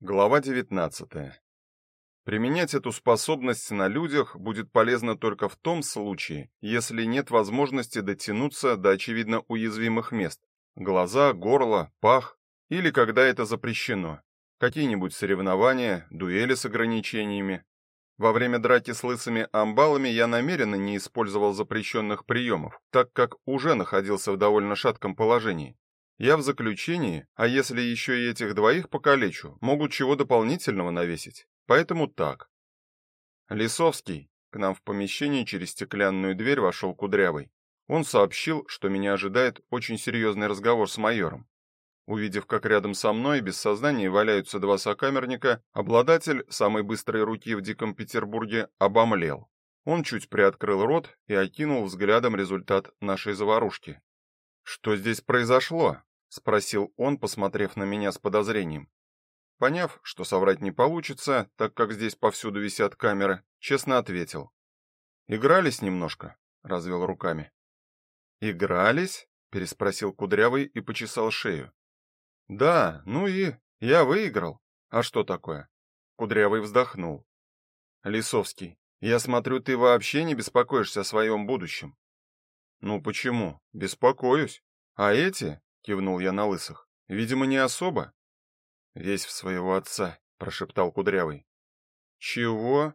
Глава 19. Применять эту способность на людях будет полезно только в том случае, если нет возможности дотянуться до очевидно уязвимых мест: глаза, горло, пах, или когда это запрещено. Какие-нибудь соревнования, дуэли с ограничениями. Во время драки с лысыми амбалами я намеренно не использовал запрещенных приемов, так как уже находился в довольно шатком положении. Я в заключении, а если еще и этих двоих покалечу, могут чего дополнительного навесить. Поэтому так. Лисовский к нам в помещение через стеклянную дверь вошел Кудрявый. Он сообщил, что меня ожидает очень серьезный разговор с майором. Увидев, как рядом со мной без сознания валяются два сокамерника, обладатель самой быстрой руки в диком Петербурге обомлел. Он чуть приоткрыл рот и окинул взглядом результат нашей заварушки. Что здесь произошло? Спросил он, посмотрев на меня с подозрением. Поняв, что соврать не получится, так как здесь повсюду висят камеры, честно ответил: "Игрались немножко", развел руками. "Игрались?" переспросил Кудрявый и почесал шею. "Да, ну и я выиграл. А что такое?" Кудрявый вздохнул. "Лисовский, я смотрю, ты вообще не беспокоишься о своем будущем. Ну почему? Беспокоюсь. А эти, кивнул я на лысых. Видимо, не особо. Весь в своего отца, прошептал Кудрявый. Чего?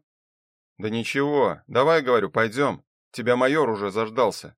Да ничего. Давай, говорю, пойдем. Тебя майор уже заждался.